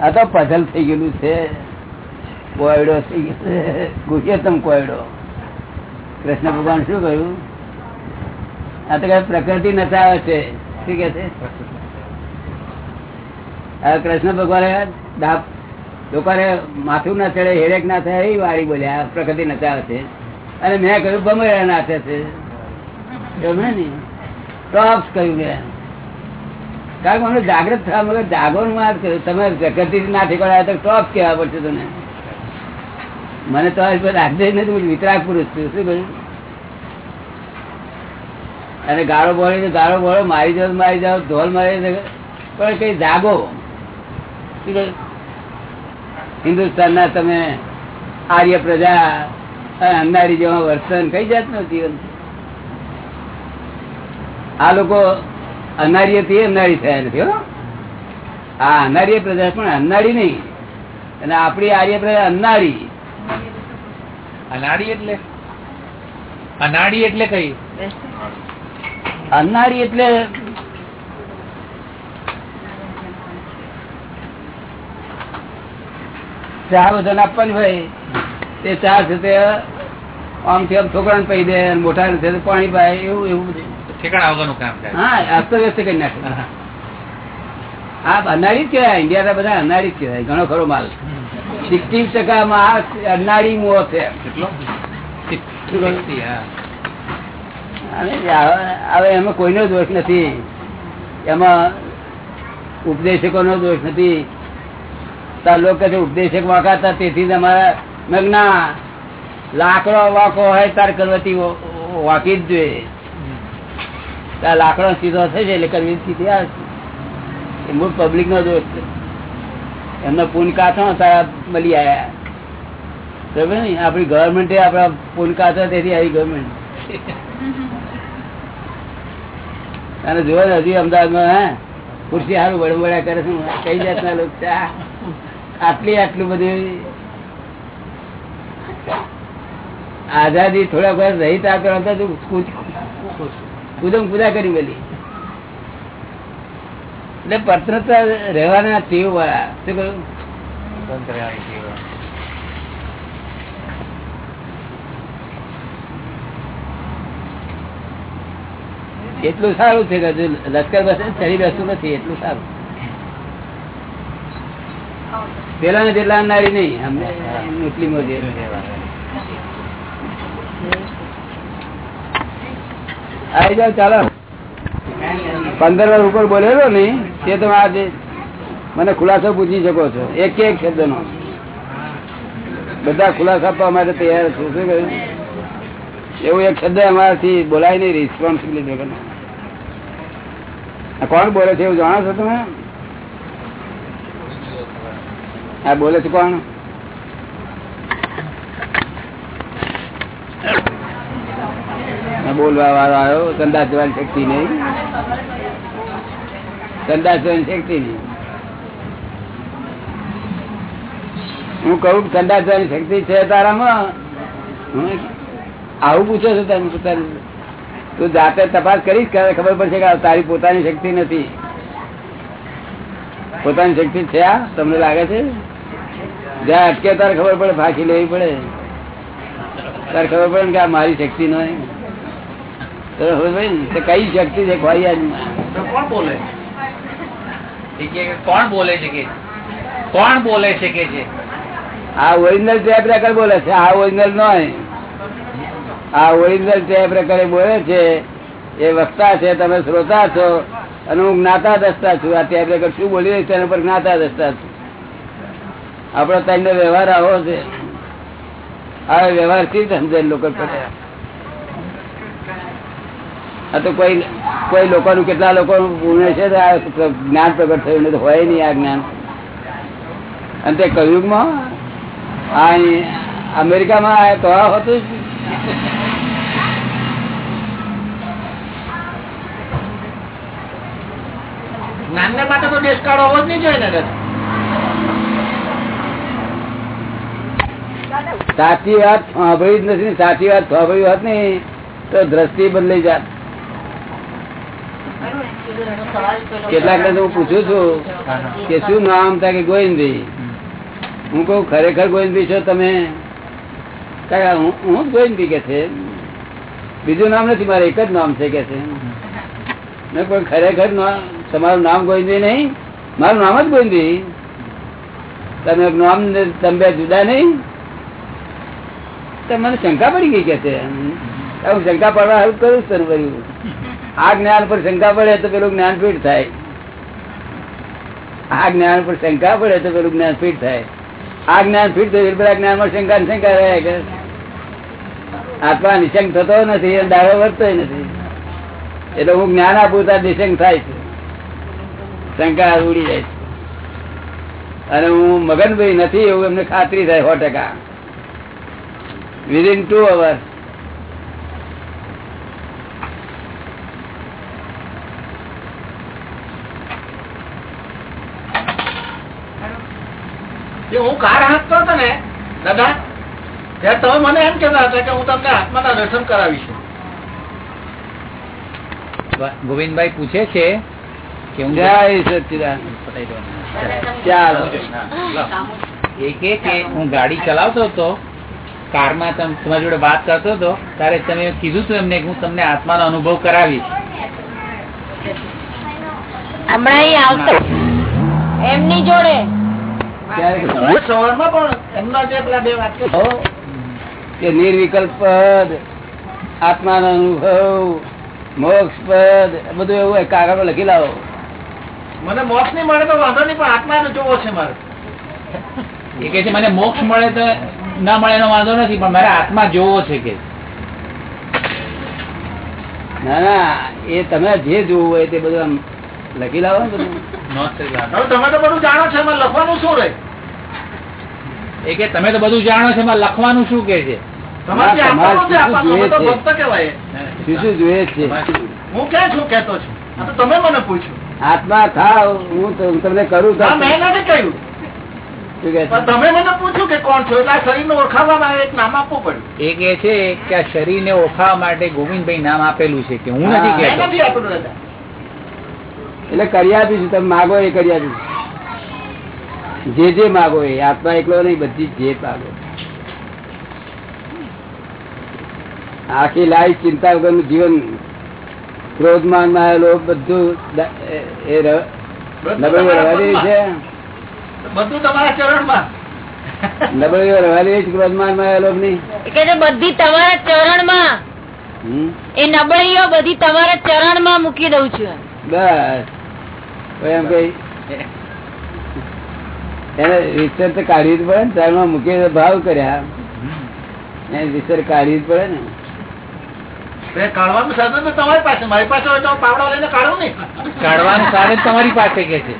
આ તો પઝલ થઈ ગયેલું છે. કોયડો થઈ ગયો છે. ગુહ્યતમ કોયડો. કૃષ્ણ ભગવાન શું કહ્યું? આ તો કઈ પ્રકૃતિ નચાવે છે. શું કે છે? કૃષ્ણ ભગવાને દાપ લોકોને માથું ના ચડે, હેરેક ના થાય એ વાળી બોલ્યા પ્રકૃતિ નચાવે છે. અને મેં કહ્યું બમરા નાચે છે. ને? ટોપ્સ કહ્યું મેં. મને જાગ્રત થવા મગર જાગવાનું વાત કર્યું. તમે પ્રકૃતિ ના ઠેકવાડા તો ટોપ કહેવા પડશે તને મને તો રાખજે નથી હું વિતરાગ પુરુષ છું. શું કહ્યું? અને ગાળો બોળી તો ગાળો બોળો, મારી જાવ મારી જાવ, ઢોલ મારી પણ કઈ જાગો. હિન્દુસ્તાનના તમે આર્ય પ્રજા અને અંધારી જેવા વર્તન કઈ જાતનું જીવન આ લોકો અનારીયથી અનારી થયા નથી હો. આ અનારીય પ્રજા પણ અનારી નહીં. અને આપણી આર્ય પ્રજા અનારી. અનાળી એટલે? અનાડી એટલે કઈ? અનારી એટલે ચા બધાને આપવાની હોય તે ચા છે તે આમ થી આમ છોકરા ને પી દે મોટા પાણી પાય એવું એવું બધું. ઠેકાણા વગરનું કામ થાય. હા અસ્તવ્યસ્ત કરી નાખે. આ અનાળી જ કહેવાય ઇન્ડિયા બધા અનાળી જ કહેવાય ઘણો ખરો માલ. સિક્સટી ટકા. માં અનાળી મોહ છે હવે એમાં કોઈનો દોષ નથી. એમાં ઉપદેશકો નો દોષ નથી. તાર લોકો છે, ઉપદેશક વાંકાતા તેથી તમારા મગના લાકડો વાંકો હોય તાર કરવાથી વાંકી જ જોઈએ. લાકડો સીધો થશે એટલે કરવી સીધી આવશે એ મૂળ પબ્લિક નો દોષ છે. એમનો પૂન તારા મળી આવ્યા બરાબર ને? આપણી ગવર્મેન્ટે આપણા પૂન તેથી આવી ગવર્મેન્ટ અને જો ને, હજી અમદાવાદમાં, હે? ખુરશી સારું બળબડા કરે છે. કઈ જાતના લોકો છે? આટલી આટલું બધું આઝાદી થોડા વર્ષ રહી તા તો અંદર તું કૂદ- પૂજા કરી મેલી. એટલે પત્રતા રહેવાના ટેવ વાળા. શું કહ્યું. એટલું સારું છે કે લશ્કર બસ ચડી બેસતું નથી, એટલું સારું. પેલા ને જેટલા અનારી નહીં, અમને મુસ્લિમો જે આવી જાવ ચાલો. પંદર વાર ઉપર બોલેલો ને, તે તમે આજે મને ખુલાસો પૂછી શકો છો. એક એક શબ્દ નો બધા ખુલાસા આપવા માટે તૈયાર છું. શું કહ્યું? એવું એક શબ્દ અમારાથી બોલાય નહીં રિસ્પોન્સિબિલિટી કોણ બોલે છે, એવું જાણો છો તમે? આ બોલે છે કોણ આ બોલવા વાળો આવ્યો સંદાસ જવાની શક્તિ નહીં. સંદાસ જવાની શક્તિ નહીં. હું કહું સંદાસ જવાની શક્તિ છે તારામાં? આવું પૂછો છો તમે પોતાની. તું જાતે તપાસ કરીશ ખબર પડશે કે તારી પોતાની શક્તિ નથી. પોતાની શક્તિ છે આ? તમને લાગે છે? જ્યાં અટકે તારે ખબર પડે ફાંકી લેવી પડે. તારે ખબર પડે કે આ મારી શક્તિ નો તો હવે ભાઈ ને, તો કઈ શક્તિ છે કોણ બોલે? કોણ બોલે છે કે? કોણ બોલે છે કે છે? આ ઓરિજિનલ ટેપ રેકર બોલે છે આ ઓરિજિનલ નોય. આ ઓરિજિનલ ટેપ રેકર બોલે છે એ વક્તા છે તમે શ્રોતા છો અને હું જ્ઞાતા દસતા છું. આ ટેપ રેકર શું બોલી રહી છે એના પર જ્ઞાતા દસતા છું. આપણો તમને વ્યવહાર આવો છે. આ વ્યવહારથી સમજે લોકો પડે આ તો કોઈ કોઈ લોકોનું કેટલા લોકો છે આ જ્ઞાન પ્રગટ થયું હોય નહીં આ જ્ઞાન. અને તે કયુગમાં આ અમેરિકામાં આ તો હતું જ્ઞાનને માટે તો દેશકાળ હોવો જ નહીં જોઈએ ને સાચી વાત સાંભળી જ નથી સાચી વાત સાંભળી હોત નહીં તો દ્રષ્ટિ બદલાઈ જાત. કેટલાક હું પૂછું છું. કે શું નામ થાય કે ગોવિંદભાઈ હું કઉ ખરેખર ગોવિંદભાઈ છો તમે? હું જ ગોવિંદભાઈ કે છે. બીજું નામ નથી, મારે એક જ નામ છે કે છે. ખરેખર તમારું નામ ગોવિંદભાઈ નહીં? મારું નામ જ ગોવિંદભાઈ તમે નામ તમે જુદા નહીં? મને શંકા પડી ગઈ કે છે. હું શંકા પડવા help કરું તને બધું. આ જ્ઞાન પર શંકા પડે તો પેલું જ્ઞાન થાય. આ જ્ઞાન પર શંકા પડે તો પેલું જ્ઞાન થાય. આ જ્ઞાન ફીટ પેલા જ્ઞાનમાં શંકા શંકા રહે કે આત્મા નિશંક થતો નથી દાડો વધતો નથી. એટલે હું જ્ઞાન આપું ત્યાં નિશંક થાય છે. શંકા ઉડી જાય છે. અને હું મગનભાઈ નથી એવું એમને ખાતરી થાય સો ટકા. વિધિન ટુ અવર્સ જે હું કાર હાંકતો હતો ને દાદા ત્યારે તમે મને એમ કેતા હતા કે હું તમને આત્માના દર્શન કરાવીશ. ગોવિંદભાઈ પૂછે છે કે હું જય સચિદાન પતાઈ દો. ચાલો. એ કે કે હું ગાડી ચલાવતો હતો કારમાં તમ- તમારી જોડે વાત કરતો હતો ત્યારે તમે કીધું હતું એમને હું તમને આત્માનો અનુભવ કરાવીશ. હમણાં અહીં આવતો. એમની જોડે કે નિર્વિકલ્પ પદ આત્માનો અનુભવ મોક્ષ પદ બધું એવું કાગળ લખી લાવો. મને મોક્ષ નહીં મળે તો વાંધો નહીં પણ આત્મા નો જોવો છે મારે. એ કે છે મને મોક્ષ મળે તો ના મળે એનો વાંધો નથી પણ મારે આત્મા જોવો છે કે. ના ના એ તમે જે જોવું હોય તે બધું લખી લાવો ને તમે તો બધું જાણો છો એમાં લખવાનું શું રહે? એ કે તમે તો બધું જાણો છો એમાં લખવાનું શું કે છે? તમે મને પૂછ્યું આત્મા હું તમને કરું ના કહ્યું? તમે મને કે કોણ છો એટલે શરીર શરીરને ઓળખાવવા માટે એક નામ આપવું પડ્યું. એ કે છે કે આ શરીરને ઓળખાવા માટે ગોવિંદભાઈ નામ આપેલું છે કે હું નથી કે કહેતો. નથી આપેલું દાદા. એટલે કરી આપીશું તમે માગો એ કરી આપીશું જે જે માગો એ આત્મા એકલો નહીં બધી જે માગો. આખી લાઈફ ચિંતા વગરનું જીવન ક્રોધમાનમાં આવેલો બધું એ- નબળીઓ રવા છે. બધું તમારા ચરણમાં. નબળીઓ દેવી છે ક્રોધમાનમાં છે બધી તમારા ચરણમાં. એ નબળીઓ બધી તમારા ચરણમાં મૂકી દઉં છું બસ. એમ કઈ એને રિસર્ચ કાઢવી જ પડે ને ત્યારમાં મૂકીને ભાવ કર્યા. એને રિસર્ચ કાઢવી જ પડે ને. કાઢવાનું સાધન તમારી પાસે મારી પાસે હોય તો હું લઈને કાઢું નહીં કાઢવાનું સાધન તમારી પાસે કે છે?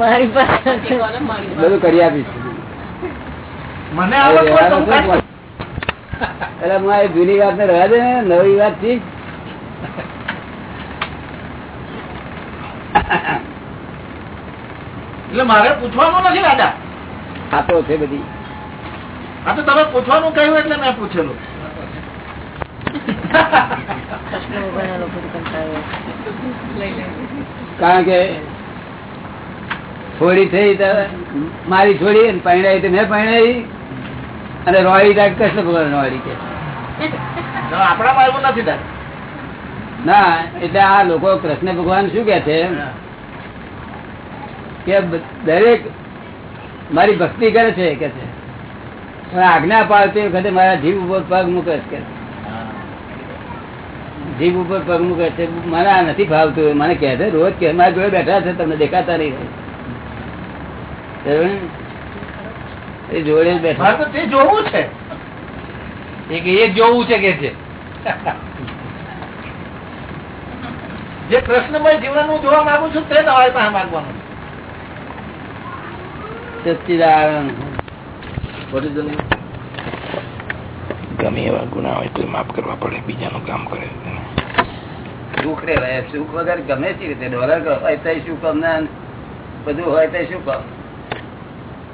મારી પાસે બધું કરી આપીશું. મને આવડતું હોય તો હું કાઢી શકું. એટલે હું આ જૂની વાત ને રહ્યા દે ને નવી વાતથી એટલે મારે પૂછવાનું નથી દાદા. ખાતો છે બધી. આ તો તમે પૂછવાનું કહ્યું એટલે મેં પૂછેલું. કારણ કે છોડી થઈ તો મારી છોડી અને પરણાવી તો મેં પરણાવી. અને રોળી દાખ કૃષ્ણ ભગવાન રોળી કે. આપણા આપણામાં નથી ના એટલે આ લોકો કૃષ્ણ ભગવાન શું કે છે? કે દરેક મારી ભક્તિ કરે છે, કે છે. આજ્ઞા પાડતી વખતે મારા જીવ ઉપર પગ મૂકે છે જીવ ઉપર પગ મૂકે છે. મને આ નથી ભાવતું મને કહે છે, રોજ કે મારા જોડે બેઠા છે, તમને દેખાતા નહીં એ જોડે બેઠા. તો જોવું છે. એ જોવું છે, કે છે. જે કૃષ્ણમય જીવન હું જોવા માંગુ છું, તે તમારી પાસે માંગવાનું ગમે એવા ગુના હોય તો માફ કરવા પડે બીજાનું કામ કરે. સુખ રે સુખ વગર ગમે તે રીતે ડોલર હોય તો શું કામ ના? બધું હોય તો શું કામ?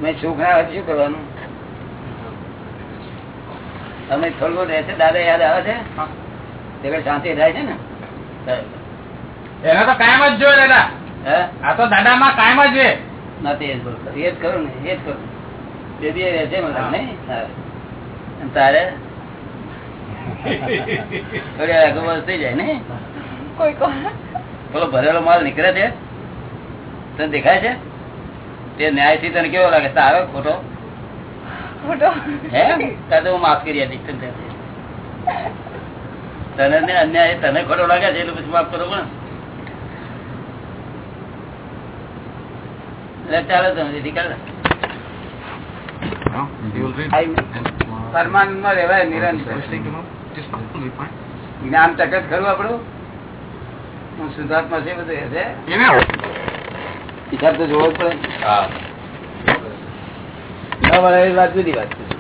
મેં સુખ ના હોય શું કરવાનું? તમે થોડું રહેશે દાદા યાદ આવે છે? તે કઈ શાંતિ થાય છે ને? એને તો કાયમ જ જોયે દાદા. હે? આ તો દાદા માં કાયમ જ છે. નથી એ જ બોલતો. એ જ કરું ને એ જ કરું. તે બી એ રહે છે મતલબ નહીં તારે? થોડી આગળ થઈ જાય ને કોઈ કો ભરેલો માલ નીકળે છે? તને દેખાય છે? તે ન્યાયથી તને કેવો લાગે? તારો ખોટો? ખોટો? હે? તારે હું માફ કરી તને. તને અન્યાય તને ખોટો લાગે છે એટલે પછી માફ કરો પણ. ચાલો પરમાનંદમાં રહેવાય નિરંતર. જ્ઞાન ખરું હું શુદ્ધાત્મા છે બધું હિસાબ તો જોવો જ પડે. ન વાત જુદી વાત છે.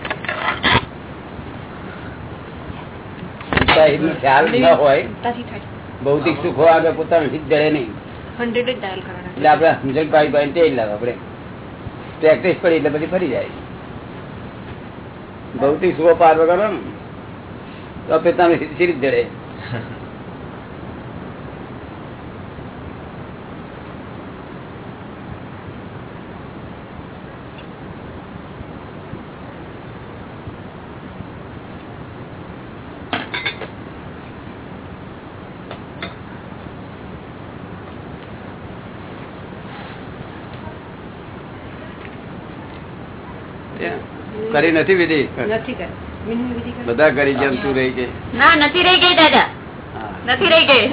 ખ્યાલ ન હોય ભૌતિક સુખો આગળ પોતાનું હિત જડે નહીં. હંડ્રેડ જ ડાયલ કરવાના એટલે આપણે પાડી પાડી તે જ લાવે આપણે પ્રેક્ટિસ પડી એટલે બધી ફરી જાય. ભૌતિક સુખો પાર વગર ને તો પોતાનું રીતે જડે. કરી નથી વિધિ? નથી કરી. વિનય વિધિ કરી. બધા કરી જેમ તું રહી ગઈ. ના નથી રહી ગઈ દાદા. નથી રહી ગઈ.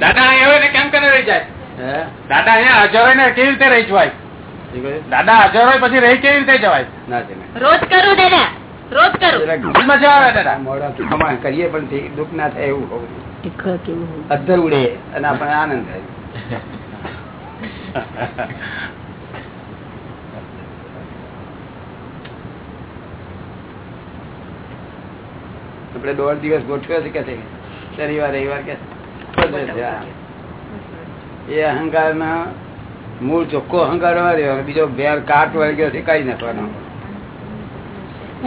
દાદા અહીંયા હોય ને કેમ કરે રહી જાય? દાદા અહીંયા હાજર હોય ને કેવી રીતે રહી જવાય? દાદા હાજર હોય પછી રહી કેવી રીતે જવાય? ના છે ને. રોજ કરું દાદા. રોજ કરું. મજા આવે દાદા. કરીએ પણ દુઃખ ના થાય એવું હોવું ઉડે અને આપણને આનંદ થાય. આપણે દોઢ દિવસ ગોઠવ્યો છે કે શનિવાર, રવિવાર કે? એ અહંકાર ના મૂળ ચોખ્ખો અહંકાર રહેવાનો બીજો બેર કાટ વળગ્યો છે કઈ નાખવાનો.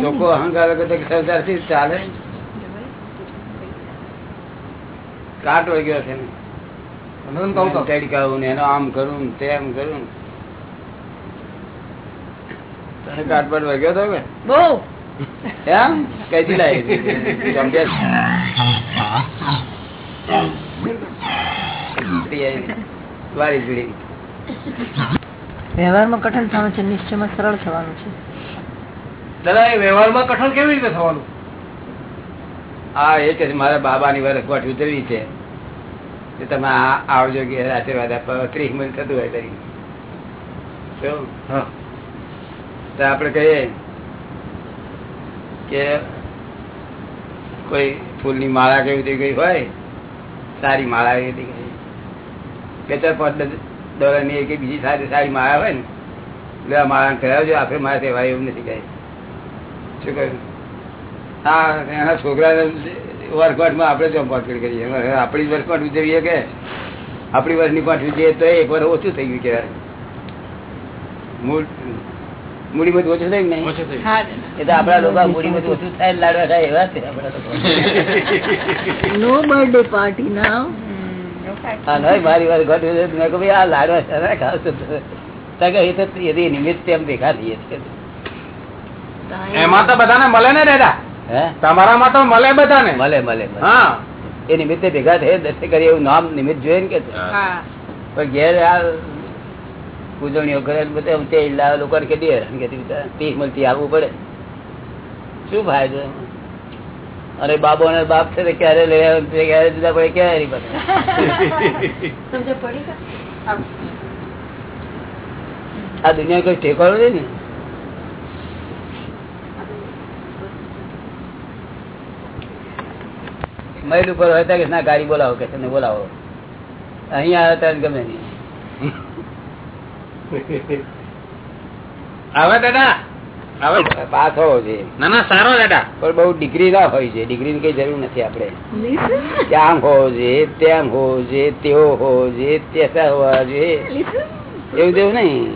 ચોખ્ખો અહંકાર સંસારથી ચાલે. કાટ વળગ્યો છે. ને તડકાવું ને એનો આમ કરું તેમ કરું તને કાટ પર હતો કે? બહુ. એમ? કઈથી લાવી? વારી જોડી વ્યવહારમાં કઠણ થવાનું છે નિશ્ચયમાં સરળ થવાનું છે. દાદા એ વ્યવહારમાં કઠણ કેવી રીતે થવાનું? હા એ કે છે, મારા બાબાની વર્ષ ગોઠ ઉતરવી છે. તમે આવજો કે આશીર્વાદ આપવા ત્રીસ મિનિટ થતું હોય તરીકે? તો આપણે કહીએ કે કોઈ ફૂલની માળા કેવી રીતે ગઈ હોય? સારી માળા એવી રીતે ગઈ? બે ચાર પાંચ ડોલરની એક બીજી સારી સારી માળા હોય ને એટલે આ માળા કરાવજો આપણે મારા સેવાય એવું નથી કહે શું કહ્યું? હા એના છોકરા વર્કઆઉટમાં આપણે જો પકડ કરીએ. આપણી વર્કઆઉટ ઉજવીએ કે આપણી વર્ષની પાંચ ઉજવીએ તો એક વાર ઓછું થઈ ગયું કહેવાય. મૂડી બધું ઓછું થઈ નહીં? એ તો આપડા લોકો મૂડીમાં ઓછું થાય લાડવા થાય એવા છે આપડા લોકો. નો બર્થડે પાર્ટી ના હા નહીં મારી વાર ઘટ મેં કહ્યું ભાઈ આ લાડવા છે ને ખાવ છો એ તો એની નિમિત્તે એમ દેખાતી છે એમાં તો બધાને મળે ને દાદા? હે તમારામાં તો મળે બધાને. મળે મળે. હા. એ નિમિત્તે ભેગા થઈ દર્શન કરી એવું નામ નિમિત્ત જોઈએ ને કે પણ ઘેર આ પૂજણીઓ કરે બધે તે લાવે લોકો કેટલી હેરાન કે ત્રીસ મળતી આવવું પડે. શું ફાયદો અરે બાબો ને બાપ છે ક્યારે લઈ આવે ક્યારે જુદા પડે ક્યારે નહીં પડે. સમજ પડી કે? આ દુનિયા કોઈ ઠેકાણું નહીં ને? મહિલ ઉપર હોય તો કે ના ગાડી બોલાવો કે તમને બોલાવો. અહીંયા આવે ત્યારે ગમે નહીં. આવે દાદા? હવે પાસ હોવો જોઈએ ના ના સારો દાદા. પણ બહુ ડિગ્રી ના હોય છે. ડિગ્રી ની કઈ જરૂર નથી આપણે. ત્યાં હોવો જોઈએ તેમ હોવો જોઈએ તેવો હોવો જોઈએ તેસા હોવા જોઈએ એવું તેવું નહીં.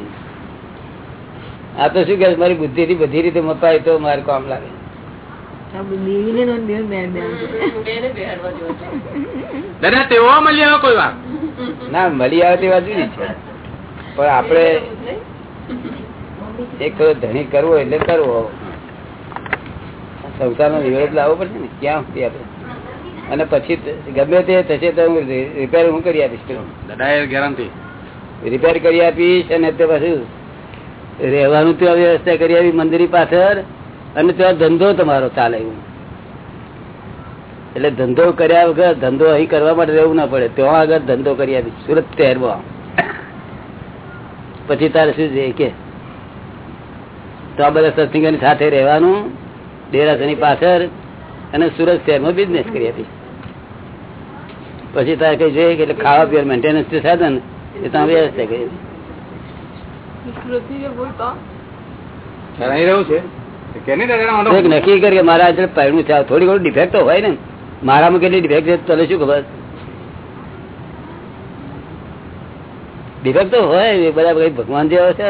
આ તો શું કે મારી બુદ્ધિ થી બધી રીતે મપાય તો મારે કામ લાગે આપણે દેવીને ને દેવ બે બે દાદા તેઓ મળી આવે કોઈ ના મળી આવે તે વાત જુદી છે. પણ આપણે એક ધણી કરવો એટલે કરવો. સંસારનો વિરોધ લાવવો પડશે ને ક્યાં સુધી આપણે? અને પછી ગમે તે થશે તો હું રિપેર હું કરી આપીશ ગેરંટી રિપેર કરી આપીશ અને તે પાછું રહેવાનું તો વ્યવસ્થા કરી આપી મંદિર પાછળ. અને ત્યાં ધંધો તમારો ચાલે એવું એટલે ધંધો કર્યા વગર ધંધો અહીં કરવા માટે રહેવું ના પડે. ત્યાં આગળ ધંધો કરી આપી. સુરત શહેરમાં. પછી તારે શું છે કે? તો આ બધા સત્સંગની સાથે રહેવાનું ડેરાસરની પાછળ અને સુરત શહેરમાં બિઝનેસ કરી આપી. પછી તારે કઈ જોઈએ કે એટલે ખાવા પીવા મેન્ટેનન્સ જે સાધન એ તમે વ્યવસ્થા કરી. રહ્યું છે? નક્કી કરી કે મારા આજે પહેલું છે. થોડી ઘણી ડિફેક્ટ તો હોય ને. મારામાં કેટલી ડિફેક્ટ છે તને શું ખબર? ડિફેક્ટ તો હોય એ બધા કઈ ભગવાન જેવા છે.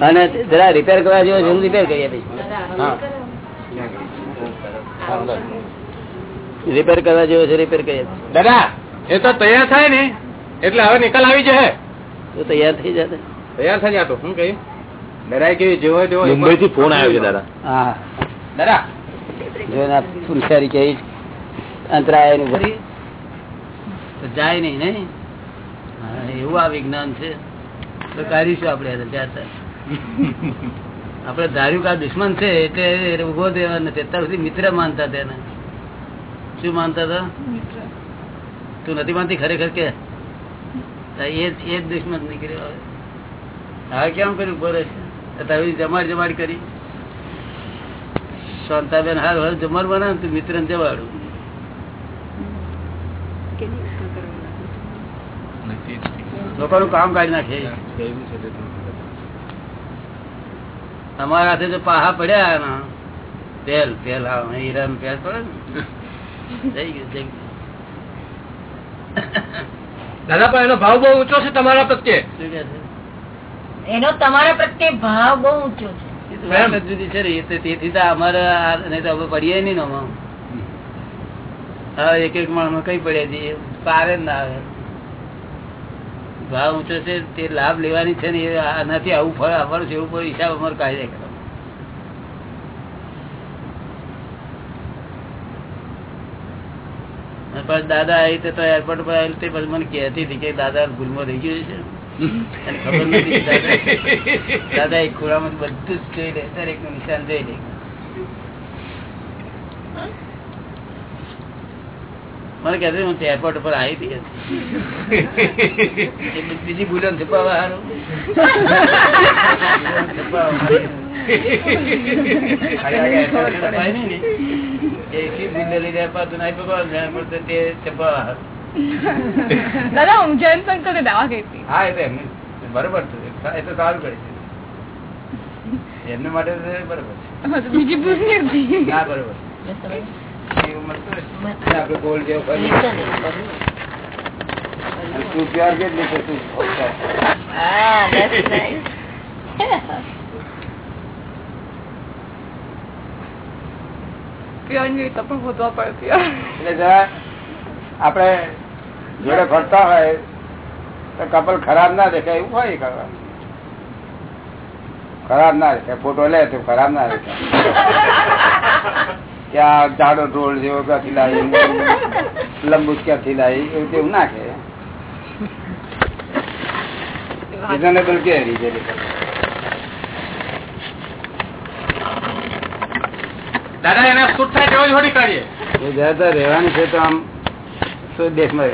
અને જરા રિપેર કરવા જેવો છે હું રિપેર કરી આપીશ હા. રિપેર કરવા જેવો છે રિપેર કરી આપીશ દાદા એ તો તૈયાર થાય ને. એટલે હવે નિકાલ આવી જશે. તો તૈયાર થઈ જશે. તૈયાર થઈ જતો શું કહ્યું દાદા કેવી જેવો જેવો મુંબઈ થી ફોન આવ્યો છે દાદા. હા. દાદા. જો ના પુરુષારી કે અંતરાયનું ભરી તો જાય નહીં નહીં? એવું આ વિજ્ઞાન છે. તો કાઢીશું આપણે ત્યાં. આપણે ધાર્યું કે આ દુશ્મન છે એટલે ઊભો દેવા નથી અત્યાર સુધી મિત્ર માનતા તેને શું માનતા હતા? તું નથી માનતી? ખરેખર કે? એ જ દુશ્મન નીકળ્યો હવે કેમ કર્યું રહેશે તારી જમાડ જમાડ કરી. શાંતાબેન હાલ હવે જમાડ બનાવ તું મિત્ર ને જવાડું લોકોનું કામ કાઢી નાખે. અમારા હાથે જો પાહા પડ્યા તેલ તેલ હીરા નું તેલ પડે ને. જઈ ગયું દાદા પણ એનો ભાવ બહુ ઊંચો છે તમારા પ્રત્યે. શું કે છે? એનો તમારા પ્રત્યે ભાવ બહુ ઊંચો છે. જુદી અમારે એક એક માણસ કઈ પડે જઈએ પારે ના આવે. ભાવ ઊંચો છે, તે લાભ લેવાની છે ને આનાથી આવું ફળ આવવાનું છે, એવું કોઈ હિસાબ અમારે કાયદે કરો. પણ દાદા આવી તો એરપોર્ટ પર આવેલ તે પછી મને કહેતી હતી કે દાદા ભૂલમાં રહી ગયું છે. ખબર નથી કે દાદા એ ખોરામાં બધું જ જોઈ લે. દરેકનું નિશાન જોઈ લે. મને કહેતી હું એરપોર્ટ ઉપર આવી હતી. બીજી ભૂલો છુપાવવા હારું. છુપાવવા નહીં નહીં દાદા હું જૈન સંકલ્પ દાવા કહેતી હા એટલે એમને બરોબર છે. એ તો સારું કરે છે. એમને માટે બરોબર છે. બીજી ભૂલ નથી ના બરોબર એ ઉંમર તો આપણે ગોળ જેવો ફરી તું પ્યાર કેટલી છે તું? that's nice. પીવાની રીતે પણ હોદવા પડતી એટલે જરા આપણે જોડે ફરતા હોય તો કપલ ખરાબ ના દેખાય એવું હોય કરવા ખરાબ ના દેખાય ફોટો લે તો ખરાબ ના દેખાય. ક્યાં જાડો ઢોળ જેવો ક્યાંથી લાવી લંબુ ક્યાંથી લાવી એવું તેવું નાખે રિઝનેબલ કે? દાદા એને સુટ થાય તેવો જ હોડી કાઢીએ. રહેવાની છે તો આમ શું? દેશમાં.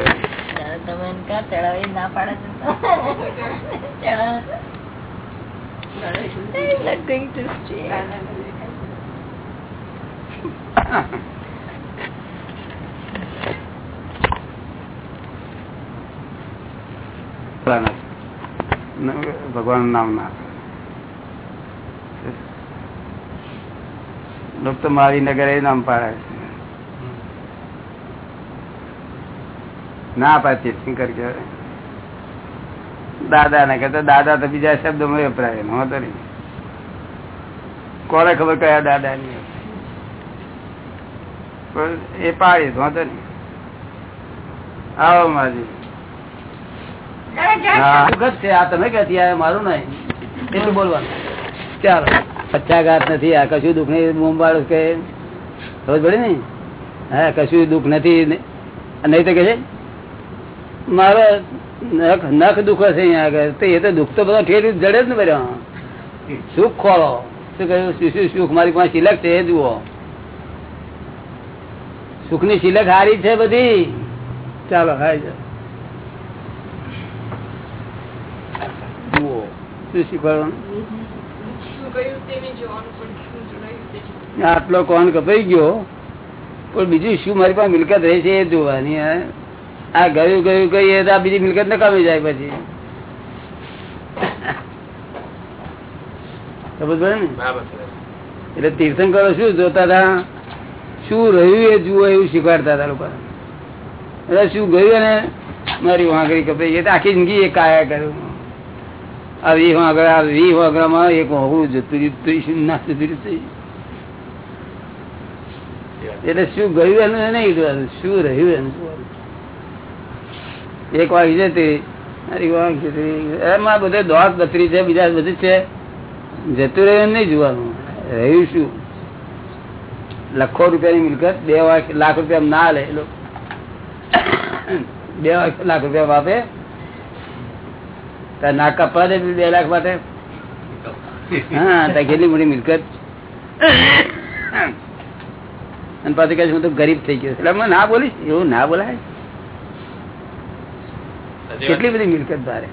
ભગવાન નામ ના લોક તો મારી નગર એ નામ પાડે છે. ના પાછી તીર્થંકર કરી દાદા ને કહેતા દાદા તો બીજા શબ્દમાં વપરાય એનો નહીં. કોને ખબર કયા દાદા ની એ પાડી વાંધો નહીં. આવો માજી. છે આ તમે ક્યાંથી આવ્યા મારું નહીં. એટલું બોલવાનું. ચાલો. પચ્ચાઘાત નથી આ કશું દુઃખ નહીં મુંબાળું કે ખબર પડે ને? હા કશું દુઃખ નથી નહીં તો કે છે મારો નખ નખ દુઃખ છે અહીંયા આગળ. તો એ તો દુઃખ તો બધા ઠેર જડે જ ને બધા. સુખ ખોળો. શું કહ્યું? શું સુખ? મારી પાસે સિલક છે એ જુઓ. સુખની સિલક હારી છે બધી. ચાલો હાય જાઓ. જુઓ. શું શીખવાડવાનું? આટલો કોણ કપાઈ ગયો? પણ બીજું શું મારી પાસે મિલકત રહે છે એ જોવાની. આ ગયું ગયું કઈ તો આ બીજી મિલકત ને કમી જાય પછી. ને? એટલે તીર્થંકરો શું જોતા હતા? શું રહ્યું એ જુઓ એવું શીખવાડતા હતા લોકો. એટલે શું ગયું અને મારી વાંકડી કપાઈ તો આખી જિંદગી એ કાયા કર્યું આ વી વાંકડા વી વાંકડામાં એક વાંકડું જતું રીતું ના જતું એટલે શું ગયું એનું નહીં શું રહ્યું એનું? એક વાગી મારી વાંક જતી એમાં બધે દોઢ બત્રી છે બીજા બધું છે. જતું રહ્યું નહીં જોવાનું. રહ્યું શું? લખો રૂપિયાની મિલકત બે લાખ રૂપિયા ના લે બે લાખ રૂપિયા તાર ના કપા દે બે લાખ માટે? હા કેટલી મોટી મિલકત? અને પાછું કહે છે, હું તો ગરીબ થઈ ગયો એટલે ના બોલીશ? એવું ના બોલાય? કેટલી બધી મિલકત ભારે?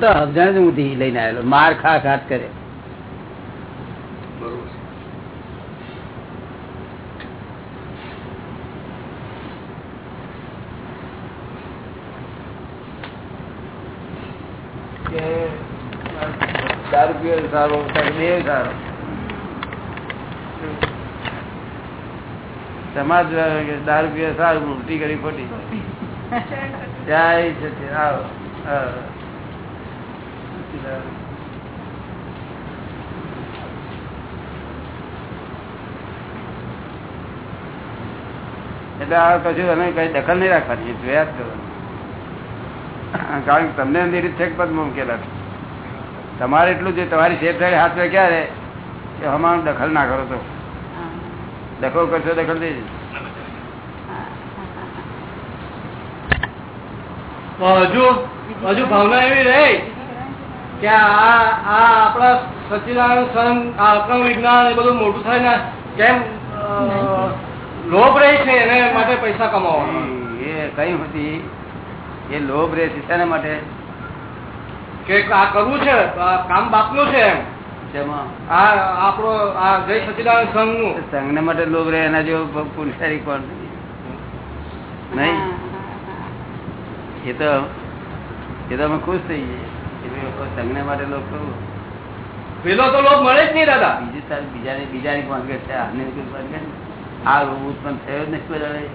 તો અફજાણ હું લઈને આવેલો. માર ખા ખાત કરે. દારૂ પીવો સારો સારો. સમાજ દારૂ પીએ સારું ઉલટી કરી ખોટી. જય સચિન આવો એટલે આ કશું અમે કઈ દખલ નહીં રાખવાની જોયા કરવાનું. કારણ કે તમને નિરીક્ષક પદ મૂકેલા તમારે એટલું જે તમારી સેફ થાય, હાથ ક્યારે કે હમણાં દખલ ના કરો તો. દખલ કરશો દખલ થઈ હજુ હજુ ભાવના એવી રહી કે આ આ આપણા સચિદાનંદ આ અક્રમ વિજ્ઞાન એ બધું મોટું થાય ને કેમ લોભ રહી છે એને માટે પૈસા કમાવા એ કઈ હતી? એ લોભ રહે છે માટે? કે આ કરવું છે કામ બાપનું છે એમ. આપણો આ જય માટે લોભ રહે એના જેવો પુનસારી કોણ નહીં? એ તો એ તો અમે ખુશ થઈ જઈએ. સંઘને માટે લોભ કરવું. પેલો તો લોભ મળે જ નહીં દાદા. બીજી સારી બીજાની બીજાની છે. આને. આ ઉત્પન્ન થયો જ નથી ને.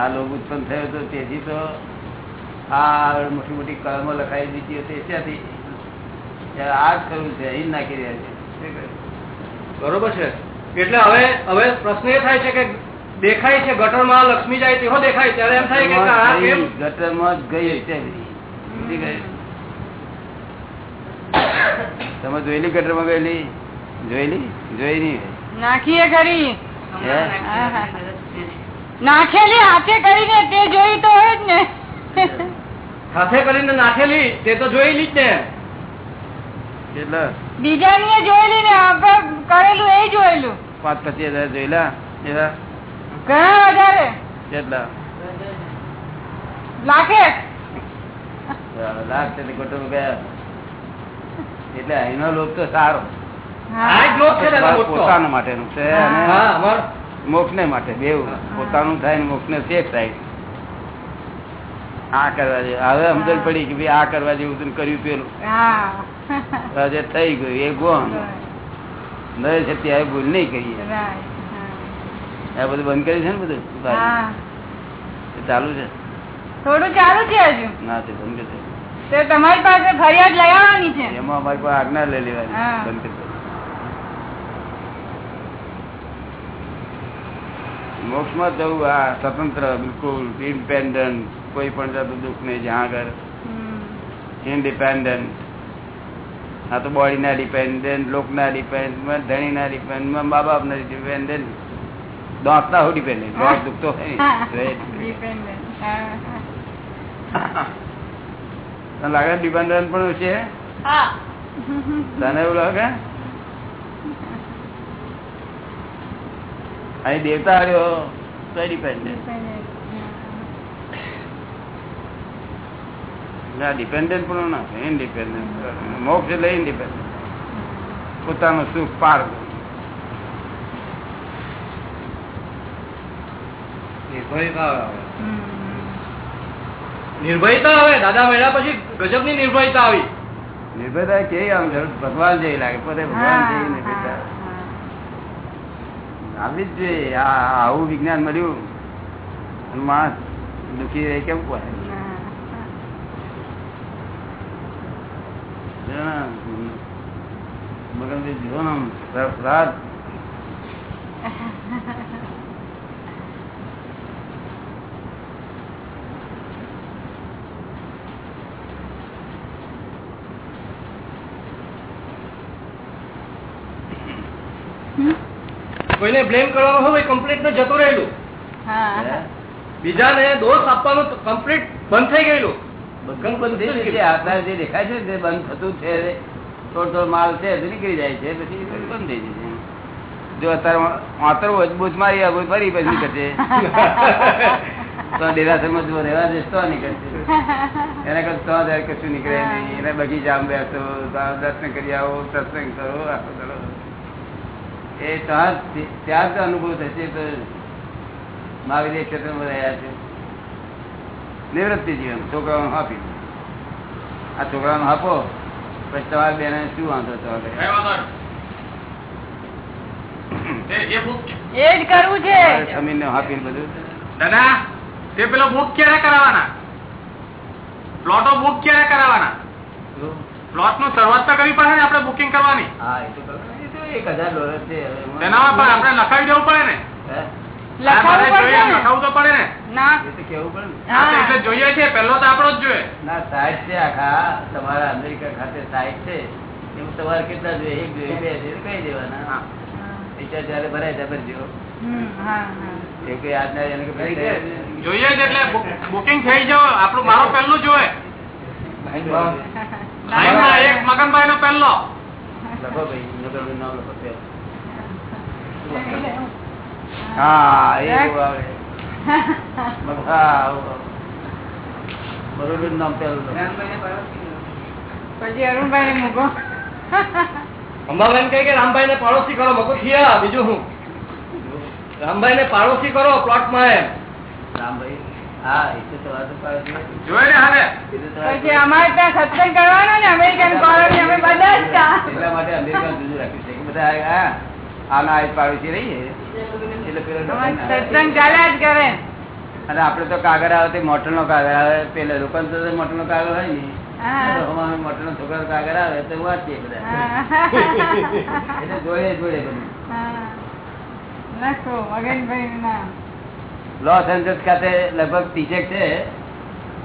આ લોભ ઉત્પન્ન થયો તો તેથી તો આ મોટી મોટી કલમો લખાઈ દીધી હતી ત્યાંથી આ જ કરવું છે અહીં નાખી રહ્યા છે. બરોબર છે. એટલે હવે હવે પ્રશ્ન એ થાય છે કે દેખાય છે ગટરમાં લક્ષ્મી જાય તેવો દેખાય ત્યારે એમ થાય કે ગટરમાં ગટરમાં જ ગઈ. તમે જોયેલી ગટરમાં ગયેલી? જોયેલી? જોઈ નઈ નાખીએ ખરી. હે? નાખેલી હાથે કરીને તે જોઈ તો હોય જ ને. સાથે કરીને નાખેલી તે તો જોયેલી જ ને. બીજાની જોયેલી ને આપણે કરેલું એ જોયેલું. પાંચ પચીસ હજાર જોયેલા? ઘણા વધારે. કેટલા? લાખે. લાખ છે ખોટું ગયા એટલે અહીંનો લોક તો સારો. પોતાના માટેનું છે અને મોક્ષ ને માટે બેવું પોતાનું થાય ને મોક્ષ ને શેખ થાય. આ કરવા જેવું. હવે સમજણ પડી કે ભાઈ આ કરવા જેવું તું કર્યું પેલું. હજે થઈ ગયું. એ ગોણ નરે છે ત્યાં ભૂલ નહીં કરીએ. આ બધું બંધ કર્યું છે ને બધું? ચાલુ છે? થોડું ચાલુ છે હજુ. ના તે બંધ કરી તમારી પાસે ફરિયાદ લઈ આવવાની છે. એમાં અમારી પાસે આજ્ઞા લઈ લેવાની બંધ કરી મોક્ષમાં જવું આ સ્વતંત્ર બિલકુલ ઇન્ડિપેન્ડન્ટ કોઈ પણ જાતનું દુઃખ નહીં જ્યાં આગળ. ઇન્ડિપેન્ડન્ટ આ તો બોડી ના ડિપેન્ડન્ટ લોક ના ડિપેન્ડન્ટ ધણી ના ડિપેન્ડન્ટ મા બાપ ના ડિપેન્ડન્ટ ના. હું. ડિપેન્ડન્ટ. Dependent. હા. તને લાગે ડિપેન્ડન્ટ પણ છે તને એવું લાગે? અહીં દેવતા આવ્યો તો ડિપેન્ડન્ટ ના ડિપેન્ડન્ટ પણ ના ઇન્ડિપેન્ડન્ટ મોક્ષ એટલે ઇન્ડિપેન્ડન્ટ પોતાનું સુખ પાર નિર્ભયતા આવે. દાદા મળ્યા પછી ગજબની નિર્ભયતા આવી. નિર્ભયતા કેવી આમ ભગવાન જેવી લાગે પોતે ભગવાન જેવી નિર્ભયતા. આવી જ જોઈએ. આવું વિજ્ઞાન મળ્યું માણસ દુઃખી રહે કેમ કહે મગન જીવન રાત. કોઈને બ્લેમ કરવાનો હોય કમ્પ્લીટ ને જતું રહેલું. હા. બીજાને દોષ આપવાનો કમ્પ્લીટ બંધ થઈ ગયેલું. ગયું જે દેખાય છે તે બંધ થતું છે થોડો થોડો માલ છે નીકળી જાય છે પછી બંધ થઈ જાય જો અત્યારે હોય તો મારી આવે ફરી પછી નીકળશે. તો ડેરાસરમાં જો રહેવા જઈશ તો નીકળશે. એના કરતા ત્યારે કશું નીકળે નહીં. એને બગીચામાં બેસો ત્યાં દર્શન કરી આવો સત્સંગ કરો આખો કરો એ ત્યાં જ- અનુભવ થશે તો મહાવીર ક્ષેત્રમાં રહ્યા છે. નિવૃત્તિ જીવન છોકરાઓને આપી આ છોકરાઓને આપો પછી તમારે બેને શું વાંધો તમારે એ જ કરવું છે. જમીન ને આપીને બધું? દાદા તે પેલો બુક ક્યારે કરાવવાના? પ્લોટો બુક ક્યારે કરાવવાના? પ્લોટનું શરૂઆત તો કરવી પડે ને આપણે બુકિંગ કરવાની. હા એ તો એક હજાર ડોલર છે. હવે પણ આપણે લખાવી દેવું પડે ને. હે? આ લખાવવું બધા જોઈએ, પડશે ને? લખાવવું તો પડે ને. ના. એ તો કેવું પડે ને? હા, તો હા. એટલે જોઈએ છે પહેલો તો આપણો જ જોઈએ. ના સાઈડ છે આખા. તમારા અમેરિકા ખાતે સાઈટ છે. એવું તમારે કેટલા જોઈએ? એક જોઈએ બે જોઈએ કહી દેવાના? પૈસા જયારે ભરાય ત્યાં ભરજો જોઈએ એટલે બુકિંગ થઈ જાવ આપણું મારો પહેલું જોઈએ. મગનભાઈ નો પહેલો. લખો ભાઈ નગરનું નામ લખો હા હા. બરોબર નામ પેલું પછી અરુણભાઈ ને મૂકો કહે કે રામભાઈ ને પાડોશી કરો. મગો થયા બીજું હું રામભાઈ ને પાડોશી કરો પ્લોટમાં એમ. રામભાઈ અને આપડે તો કાગળ આવે તે મોટર નો કાગળ આવે. પેલા લોકો મોટર નો કાગળ હોય ને. મોટર નો છોકરા કાગળ આવે તો વાંચીએ બધા. હા. એટલે જોડે જોડે બધું. લખો મગનભાઈ નું નામ. લોસ એન્જલ્સ ખાતે લગભગ ત્રીસેક છે.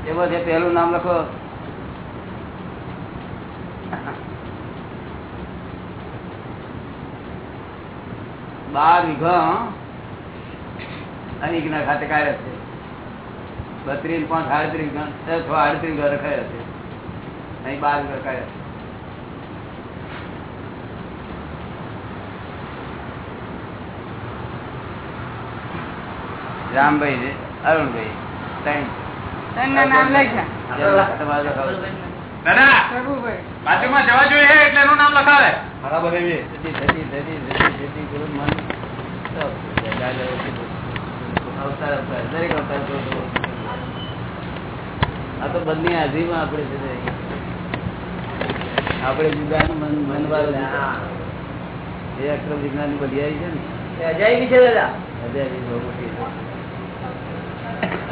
એમાં છે પહેલું નામ લખો. બાર વીઘા અનિકના ખાતે કાર્ય છે. બત્રીસ પાંચ આડત્રીસ છ આડત્રીસ ઘર રખાયા છે. અહીં બાર ઘર કાર્ય છે. રામભાઈ છે અરુણભાઈ ત્રણ નામ લખ્યા તમારે લખાવો. બાજુમાં જવા જોઈએ એટલે એનું નામ લખાવે બરાબર. આ તો બંને હાજરીમાં આપણે છે. આપણે જુદા ને મન મન વાળો. એ અક્રમ વિજ્ઞાનની બલિયારી છે ને અજાયબી છે દાદા હજારી બહુ મોટી.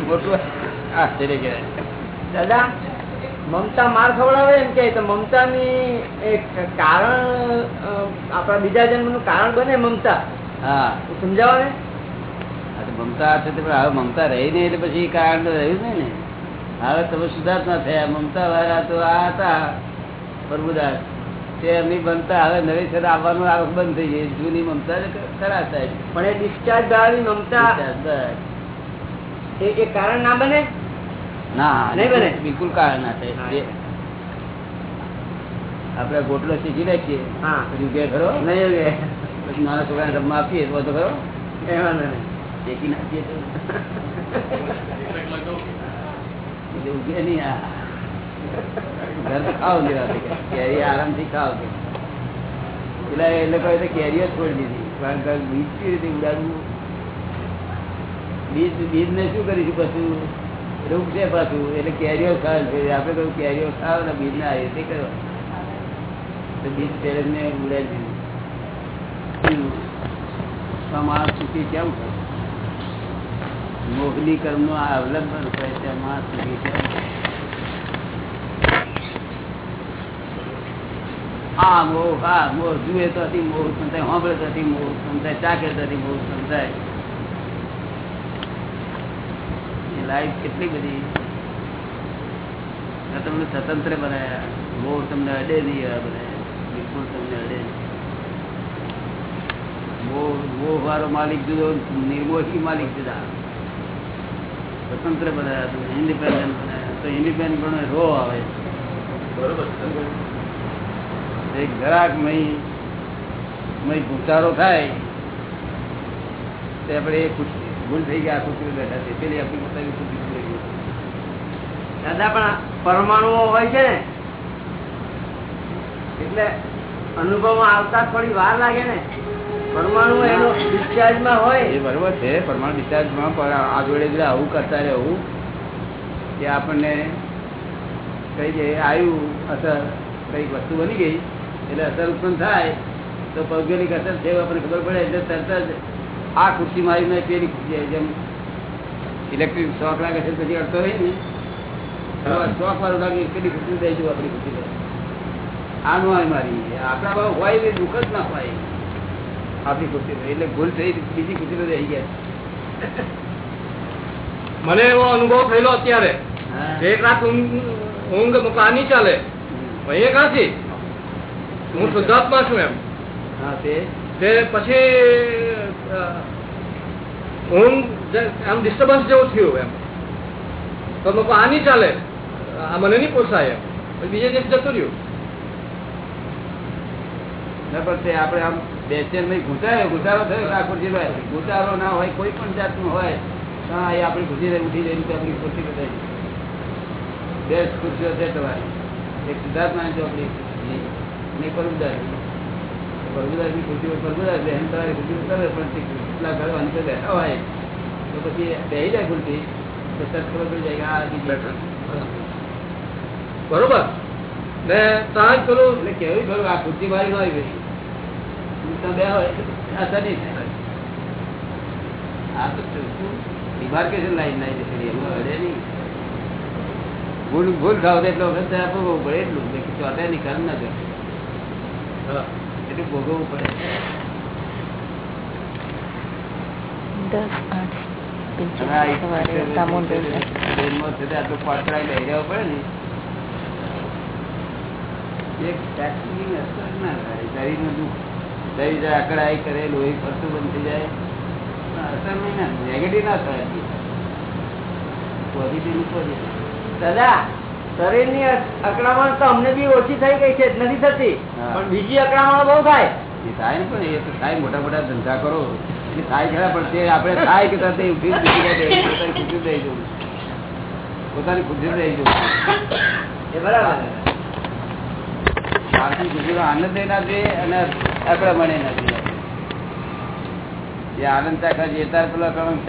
મોટું આશ્ચર્ય કહેવાય દાદા મમતા માર ખવડાવે એમ કે તો મમતાની એક કારણ આપણા બીજા જન્મનું કારણ બને મમતા. હા. સમજાવો ને મમતા છે તે હવે મમતા રહી નહીં એટલે પછી કારણ તો રહ્યું નહીં ને. હવે તમે સુધાર્થમાં થયા. મમતા વાળા તો આ હતા પ્રભુદાસ. તે એમની બનતા હવે નવેસર આવવાનું આવક બંધ થઈ ગઈ જૂની મમતા ખરા સાહેબ. પણ એ ડિસ્ચાર્જ વાળી મમતા. એ કારણ ના બને? ના નહીં બને? બિલકુલ કારણ ના થાય. આપડે ગોટલો શીખી પછી ઉગે ખરો? નહીં હવે પછી નાના છોકરાને રમવા આપીએ તો તો ખરો? એમાં નહીં. શેકી નાખીએ તો. ઉગે નહીં આ. ઘર તો ખાવ કેરી આરામથી ખાવ એટલે એ લોકોએ તો કેરીઓ છોડી દીધી. કારણ કે બીજી રીતે ઉડાડવું. બીજ બીજ ને શું કરીશું પાછું? રૂપ છે પાછું, એટલે કેરીઓ ખાવ છે. આપડે કહ્યું કેરીઓ ખાવ ને બીજ ના આવે તે કરો. તો બીજ પેરેજ ને ઉડાવી દીધું. સમાજ સુખી કેમ થાય મોહની કર્મનું અવલંબન હોય છે માસ સુખી કેમ? આ મોહ આ મોહ. જુએ તો મોહ સંતાય, સાંભળે તો મોહ સંતાય ચાકે તો મોહ સંતાય એ લાઈફ કેટલી બધી તમને સ્વતંત્ર બનાયા. બહુ તમને અડે નહીં બિલકુલ તમને અડે મોહ માલિક જુદો નિર્મોહી માલિક જુદા. સ્વતંત્ર બનાયા તમે ઇન્ડિપેન્ડન્ટ બનાયા. તો ઇન્ડિપેન્ડન્ટ પણ રો આવે. બરોબર એક ઘરાક મય મય ભૂસારો થાય તે આપણે એ ખુશી ભૂલ થઈ ગયા ખુશી બેઠા છે. પેલી આપણી પોતાની ગઈ. દાદા, પણ પરમાણુઓ હોય છે ને, એટલે અનુભવમાં આવતા થોડી વાર લાગે ને. પરમાણુ એનો ડિસ્ચાર્જમાં હોય. એ બરોબર છે, પરમાણુ ડિસ્ચાર્જમાં પણ આ જોડે આવું કરતા રહેવું કે આપણને કઈ જે આવ્યું અસર, કંઈક વસ્તુ બની ગઈ, એટલે અસર ઉત્પન્ન થાય, તો ભૌગોલિક અસર છે આપણને ખબર પડે, એટલે તરત જ આ ખુરશી મારી મેં પેલી ખુરશી જેમ ઇલેક્ટ્રિક શોખ લાગે છે પછી અડતો હોય ને શોખ વાળું લાગે પેલી ખુરશી દઈ જવું આપણી ખુરશી આનું હોય મારી. આપણા ભાવ હોય એ દુઃખ જ ના હોય. આપણી ખુરશી એટલે ભૂલ થઈ બીજી ખુરશી તો રહી ગયા. મને એવો અનુભવ થયેલો અત્યારે. એક રાત ઊંઘ ઊંઘ ચાલે. પણ એ ક્યાંથી હું શુદ્ધાત્મા છું એમ. હા તે પછી ઊંઘ આમ ડિસ્ટર્બન્સ જેવું થયું એમ. તો લોકો આ નહીં ચાલે. આ મને નહીં પોસાય એમ. બીજે દિવસ જતું રહ્યું. તે આપણે આમ બેચેન નહીં ઘૂંચાયો ઘૂંચારો થયો આ ખુરશી ના હોય કોઈ પણ જાતનું હોય હા, એ આપણે ઘૂસી રહી ઉઠી જઈને આપણી ખુરશી બધાઈ બે ખુરશીઓ છે તમારી. એક સિદ્ધાર્થમાં ચોપડી ને પરબુદાર પરબુદારની ખુરશી પર પરબુદાર બેન તમારી ખુરશી કરે, પણ કેટલા ઘર અંતર બેઠા હોય, તો પછી બેસી જાય ખુરશી, તો તરત ખબર પડી જાય કે આ બરોબર? ને તાજ જ એટલે કેવું ખરું આ ખુરશી મારી ભાઈ તમે બે હોય, અસર નહીં આ તો ડિમાર્કેશન લાઈન લાઈન છે, એમાં અડે નહીં. ભૂલ ભૂલ ખાવ એટલો વખત આપવું પડે એટલું. ચોથે ચોથા ની ના કરે. એટલું ભોગવવું પડે? શરીર કરે લોહી ફરતું બંધ થઈ જાય. અસર નહીં ના નેગેટિવ ના થાય. પોઝિટિવ પોઝિટિવ દાદા! શરીરની અકળામણ તો અમને બી ઓછી થઈ ગઈ છે નથી થતી. પણ બીજી અકળામણ બહુ થાય. થાય ને પણ એ તો થાય મોટા મોટા ધંધા કરો. થાય ખરા પણ તે આપણે થાય કે તરત ઉઠી પોતાની ખુશી જવું પોતાની ખુશી દઈ જવું એ બરાબર. આર્થિક ખુશીનો આનંદ એ ના જોઈએ અને અક્રમણે ના જોઈએ જે આનંદ ચાખવા જે તાર પેલો અક્રમણ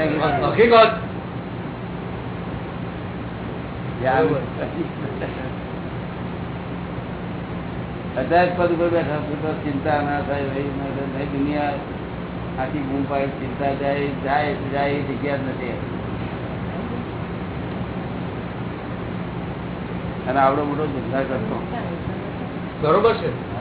પદ ઉપર બેઠા ચિંતા ના થાય ભાઈ ના થાય. ભાઈ દુનિયા આખી બૂમ પાડી ચિંતા જાય જાય જાય એ જગ્યા જ નથી. અને આવડો મોટો ધંધા કરતો. બરોબર છે.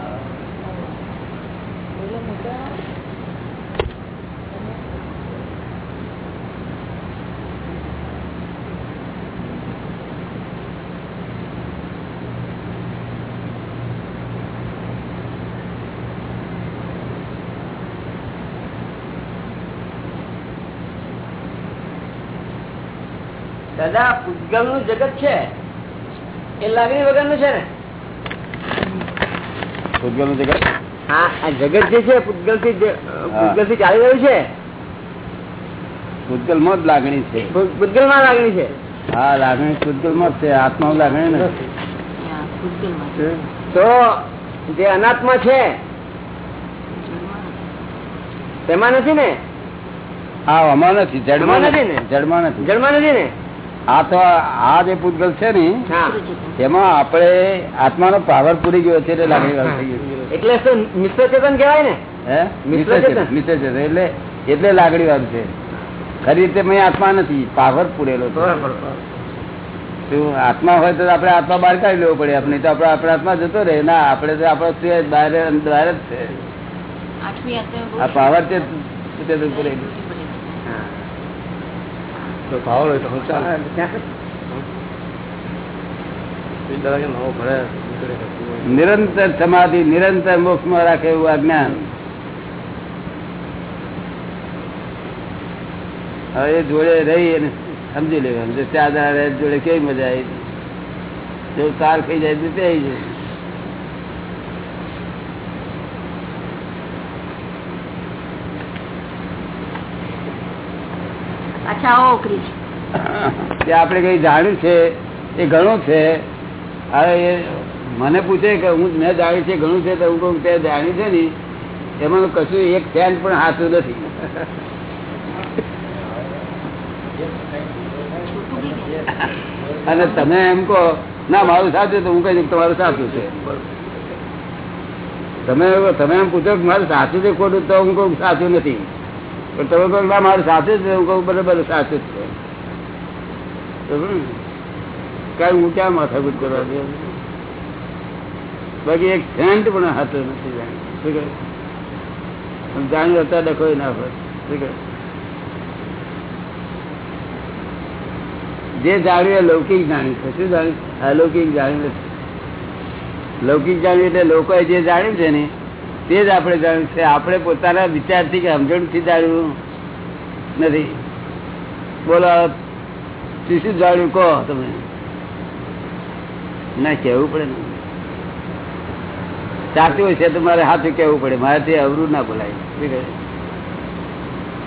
દાદા ભૂતગલનું જગત છે. એ લાગણી વગરનું છે ને? ભૂતગલનું જગત? હા આ જગત જે છે પૂતગલથી પૂતગલથી ચાલી રહ્યું છે? ભૂતગલમાં જ લાગણી છે. પૂતગલમાં લાગણી છે? હા લાગણી ભૂતગલમાં જ છે આત્મા લાગણી નથી. તો જે અનાત્મા છે તેમાં નથી ને? હા આમાં નથી જડમાં નથી નથી ને? જડમાં નથી. જડમાં નથી ને? આ તો આ જે પૂતગલ છે ને એમાં આપણે આત્માનો પાવર પૂરી ગયો છે એટલે લાગણી વાળ થઈ ગયું એટલે મિશ્ર ચેતન કહેવાય ને? મિશ્ર ચેતન. મિશ્ર ચેતન. એટલે એટલે લાગણી વાળું છે. ખરી રીતે મેં આત્મા નથી પાવર પૂરેલો શું આત્મા હોય તો આપણે આત્મા બહાર કાઢી લેવો પડે. આપણે તો આપણે આપણે આત્મા જતો રહે. ના આપણે તો આપણો તે બહાર બહાર જ છે. આ પાવર છે. તે પૂરેલું. તો ભાવ હોય તો હું ચાલે. નિરંતર સમાધિ નિરંતર મોક્ષમાં રાખે એવું આ જ્ઞાન. હવે એ જોડે રહી અને સમજી લેવાનું. જો રહે જોડે કેવી મજા આવી? જો તાર ખાઈ જાય તો આવી જાય. ક્રિશ આપણે કઈ જાણ્યું છે? એ ઘણું છે. મને પૂછે કે હું મેં જાણ્યું છે, ઘણું છે, તો હું કહું તે જાણ્યું છે ને, એમાં કશું એક ફેન પણ હાથું નથી. અને તમે એમ કહો, ના, મારું સાચું તો હું કઈ તમારું સાચું છે. તમે તમે એમ પૂછો કે મારું સાચું છે ખોટું તો હું કહું સાચું નથી. પણ તમે ના મારું સાથે જ હું કહું બરાબર સાથે જ છે બરાબર હું ક્યાં માથાકૂટ કરવા દે. બાકી એક સેન્ટ પણ હાથે નથી જાણ્યું જાણ્યું હતા ડખો ના હોય? જે જાણ્યું એ લૌકિક જાણ્યું છે. શું જાણ્યું? અલૌકિક જાણ્યું નથી. લૌકિક જાણ્યું એટલે લોકોએ જે જાણ્યું છે ને તે જ આપણે જાણ્યું છે. આપણે પોતાના વિચારથી કે સમજણથી જાણ્યું નથી. બોલો શું શું જાણ્યું? કહો તમે. ના કેવું પડે ને. સાચું છે તો મારે હાથું કહેવું પડે. મારાથી અવરું ના બોલાય.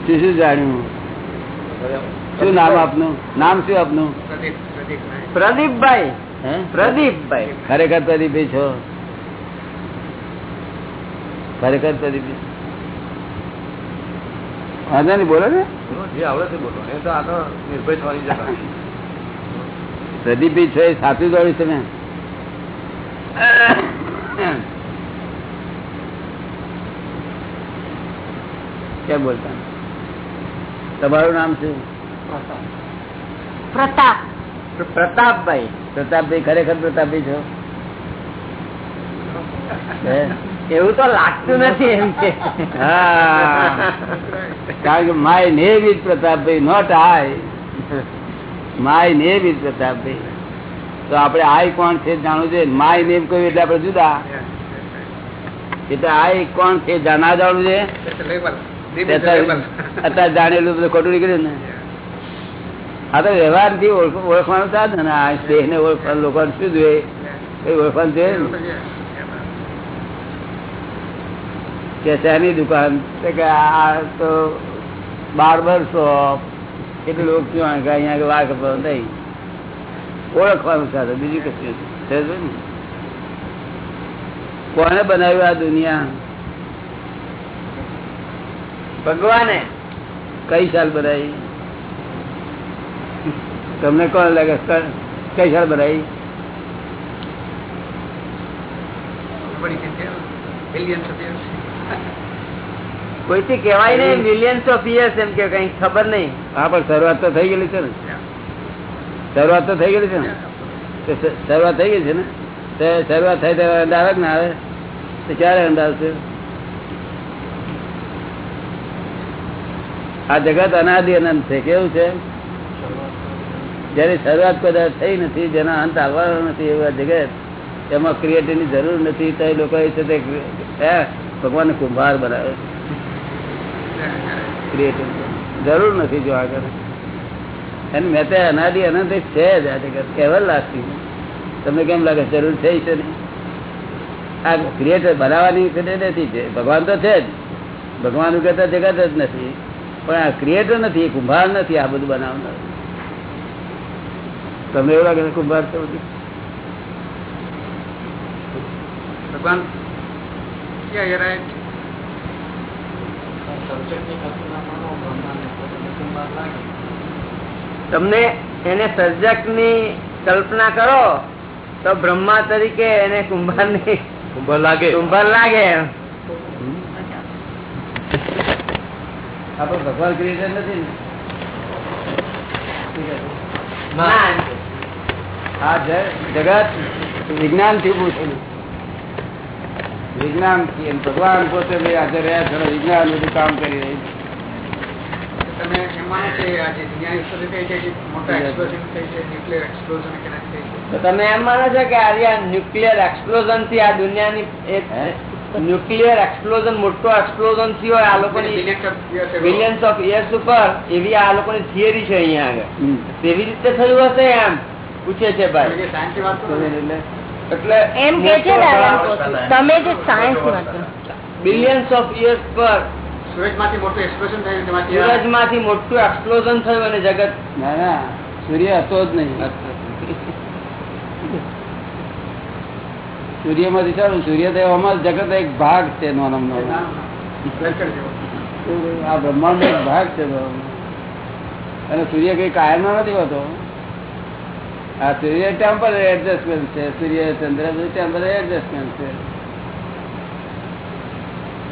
શું શું જાણ્યું? શું નામ આપનું? નામ શું આપનું? પ્રદીપભાઈ? પ્રદીપભાઈ. ખરેખર પ્રદીપભાઈ છો? ખરેખર પ્રદીપ વાંધો નહીં બોલો ને. જે આવડે તે બોલો. એ તો આ તો નિર્ભય થવાની જગા. પ્રદીપભાઈ છો એ સાચું દોડ્યું તમે કેમ બોલતા? તમારું નામ શું? પ્રતાપ. પ્રતાપભાઈ. પ્રતાપભાઈ ખરેખર પ્રતાપભાઈ છો? એવું તો લાગતું નથી એમ કે. કારણ કે my name is Pratapbhai not I my name is Pratapbhai. તો આપણે આય કોણ છે જાણવું છે માય નેમ કહ્યું એટલે આપણે જુદા. એટલે આય કોણ છે જા- ના જાણવું છે અત્યારે જાણેલું બધું ખોટું નીકળ્યું ને. આ તો વ્યવહારથી ઓળખવાનું સાધન ને. આ દેહ ને ઓળખવાનું લોકો શું જોઈએ? એ ઓળખવાનું જોઈએ ને કે શેની દુકાન? તો કે આ તો બાર્બર શોપ. એટલે લોકો ક્યાં કે અહીંયા આગળ વાળ કપાવ નહીં. ઓળખવાનું સાધન બીજું કશું નથી. સમજો ને? કોને બનાવ્યું આ દુનિયા? ભગવાને. કઈ સાલ બનાવી? તમને કોણ લાગે? ક- કઈ સાલ બનાવી? કોઈથી કહેવાય નહીં મિલિયન્સ ઓફ યર્સ એમ કે કઈ ખબર નહીં. હા, પણ શરૂઆત તો થઈ ગયેલી છે ને. શરૂઆત તો થઈ ગયેલી છે ને. શરૂઆત થઈ ગઈ છે ને? તો શરૂઆત થઈ ત્યારે અંદાજ ના આવે. તો ક્યારે અંદાજ છે આ જગત અનાદિ અનંત છે. કેવું છે? જેની શરૂઆત કદાચ થઈ નથી, જેના અંત આવવાનો નથી એવું જગત, એમાં ક્રિએટરની જરૂર નથી. તો એ લોકો છે તે ભગવાન કુંભાર બનાવે જરૂર નથી જો આગળ. અને મેં તો અનાદિ અનંત છે જ આ જગત. કેવલ લાગતી તમને કેમ લાગે? જરૂર થઈ છે ને આ ક્રિએટર બનાવવાની નથી છે. ભગવાન તો છે જ. ભગવાન કહેતા જગત જ નથી. પણ આ ક્રિએટર નથી, કુંભાર નથી આ બધું બનાવનાર. તમને એવું લાગે કુંભાર છે બધું? ભગવાન Yeah, you're right. તમને એને સર્જકની કલ્પના કરો તો બ્રહ્મા તરીકે એને કુંભારની કુંભાર લાગે. કુંભાર લાગે ભગવાન ક્રિએટર નથી ને. આ જગત વિજ્ઞાનથી થયું વિજ્ઞાન ભગવાન પોતે બી હાજર રહ્યા છે વિજ્ઞાન બધું કામ કરી રહ્યું છે. તમે એમ માનો આ છે કે ના થઈ છે તો તમે એમ માનો છો કે આજે ન્યુક્લિયર એક્સપ્લોઝનથી આ દુનિયાની એક ન્યુક્લિયર એક્સપ્લોઝન મોટો એક્સપ્લોઝન થયો હોય આ લોકોની ago. બિલિયન્સ ઓફ યર્સ ઉપર એવી આ લોકોની થિયરી છે અહીંયા આગળ. તેવી રીતે થયું હશે એમ? પૂછે છે ભાઈ. જે science ની વાત એમ કે છે તમે જે સાયન્સ બિલિયન્સ ઓફ યર્સ પર સૂરજમાંથી મોટું explosion થયું તેમાંથી આ- સૂરજમાંથી મોટું એક્સપ્લોઝન થયું અને જગત ના ના સૂર્ય હતો જ નહીં. સૂર્યમાંથી ચાલુ સૂર્ય દેવામાં જગત એક ભાગ છે નાનો. આ બ્રહ્માંડ એક ભાગ છે અને સૂર્ય કઈ કાયમ નથી હોતો. આ સૂર્ય ટેમ્પરરી એડજસ્ટમેન્ટ છે. સૂર્ય ચંદ્ર બધું ટેમ્પરરી એડજસ્ટમેન્ટ છે.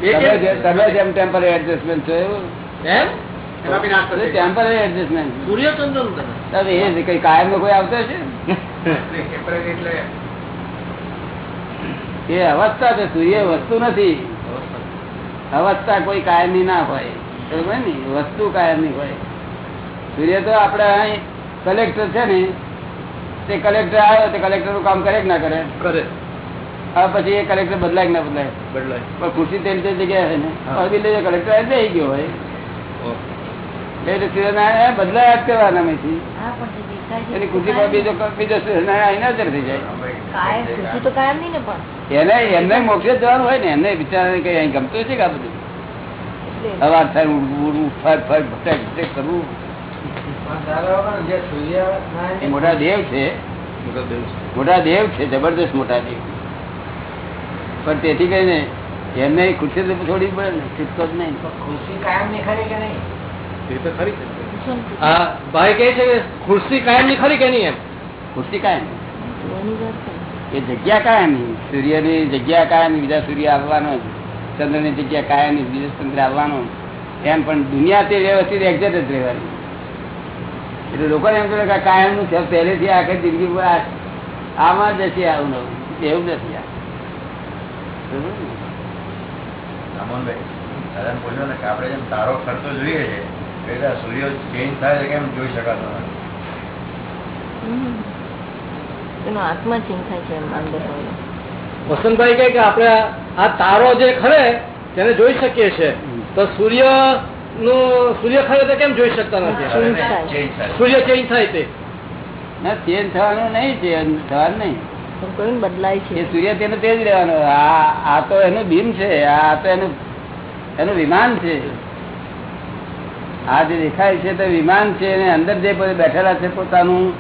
એ તમે જેમ ટેમ્પરરી એડજસ્ટમેન્ટ છો એવું. ટેમ્પરરી એડજસ્ટમેન્ટ સૂર્યચંદ્ર તમે. એ જ કઈ કાયમ નો કોઈ આવતો છે? એ અવસ્થા છે. સૂર્ય વસ્તુ નથી. અવસ્થા. કોઈ કાયમની ના હોય. બરોબર ને? વસ્તુ કાયમની હોય. સૂર્ય તો આપડે અહીં કલેક્ટર છે ને તે કલેક્ટર આવ્યો તે કલેક્ટરનું કામ કરે કે ના કરે કરે હવે પછી એ કલેક્ટર બદલાય કે ના બદલાય બદલાય પણ ખુરશી તેલ તે જગ્યાએ છે ને કલેક્ટર આવી થઈ ગયો હોય એટલે સૂર્યનારાયણ બદલાયા જ કરવાના એની ખુરશી પર બીજો બીજો સૂર્યનારાયણ હાજર થઈ જાય કાયમ ખુશી તો કાયમ નહીં ને પણ એને એમને મોક્ષે જવાનું હોય ને એમને બિચારાને કઈ અહીં ગમતું છે કે આ બધું અવાર થાય ઉડવું, ઉડવું, ફર ફર ભટક ભટક કરવું એ મોટા દેવ છે. મોટા દેવ છે જબરદસ્ત મોટા દેવ. પણ તેથી કહીને એમને ખુશી તો છોડવી પડે ને છૂટતો જ નહીં. એ તો ખરી છે. હા ભાઈ કહે છે કે ખુરશી કાયમની ખરી કે નહીં એમ? ખુરશી કાયમ. એ જગ્યા કાયમની સૂર્યની જગ્યા કાયમ બીજા સૂર્ય આવવાનો ચંદ્રની જગ્યા કાયમ બીજો ચંદ્ર આવવાનો એમ પણ દુનિયા તે વ્યવસ્થિત એક્ઝેક્ટ જ રહેવાની. એટલે લોકો એમ કહે કે કાયમનું છે પહેલેથી આખી જિંદગી પર આમાં જ છે આવું નવું એવું નથી આપણે જેમ તારો ખર્ચો જોઈએ છે એટલે સૂર્ય ચેન્જ થાય છે કેમ જોઈ શકાતો હમ. એનો આત્મા ચેન્જ થાય છે એમ અંદર હોય. વસંતભાઈ કહે કે આપણે આ- આ તારો જે ખરે તેને જોઈ શકીએ છે તો સૂર્ય નું સૂર્ય ખરે તો કેમ જોઈ શકતા નથી? Change થાય. ચેન્જ થાય. સૂર્ય ચેન્જ થાય તે. ના ચેન્જ થવાનું નહીં ચેન્જ થવાનું નહીં. બદલાય છે? સૂર્ય તેને તે જ રહેવાનો. આ આ તો એનું બીમ છે આ તો એનું એનું વિમાન છે. આ જે દેખાય છે તે વિમાન છે અને અંદર જે બેઠેલા છે પોતાનું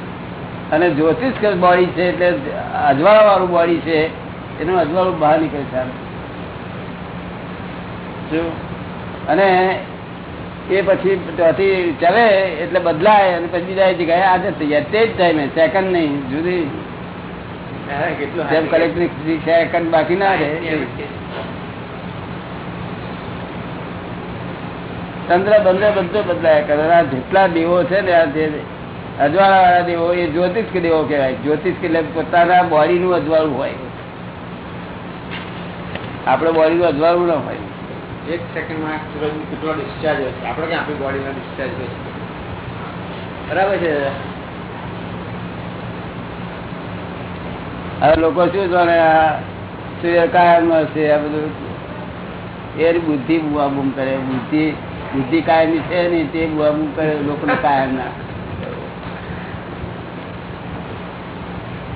અને જ્યોતિષ બોડી છે એટલે અજવાળા વાળું બોડી છે એનું અજવાળું બહાર નીકળે છે. અને એ પછી ત્યાંથી ચાલે એટલે બદલાય અને પછી બીજા જગ્યાએ થઈ જાય તે જ ને સેકન્ડ નહીં. જુદી. જેમ કલેક્ટર સેકન્ડ બાકી ના રહે. ચંદ્ર બંદર બધો બદલાય કરે. આ જેટલા દેવો છે ને આ જે અજવાળા વાળા દેવો એ જ્યોતિષ કે દેવો કહેવાય. જ્યોતિષ કે એટલે પોતાના બોડી નું અજવાળું હોય. આપણે બોડી નું અજવાળું ના હોય. એક સેકન્ડમાં સૂરજ કેટલો ડિસ્ચાર્જ હોય છે. આપણે ક્યાં આપણી બોડીમાં ડિસ્ચાર્જ હોય છે? બરાબર છે? હવે લોકો શું જાણે કાયમ છે? આ બધું એ બુદ્ધિ બુઆ બૂમ કરે. બુદ્ધિ બુદ્ધિ કાયમ છે નહીં, તે બુઆ બૂમ કરે લોકોને કાયમ ના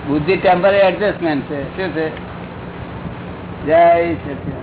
બુદ્ધિ ટેમ્પરરી એડજસ્ટમેન્ટ છે. શું છે? જય સચિદાનંદ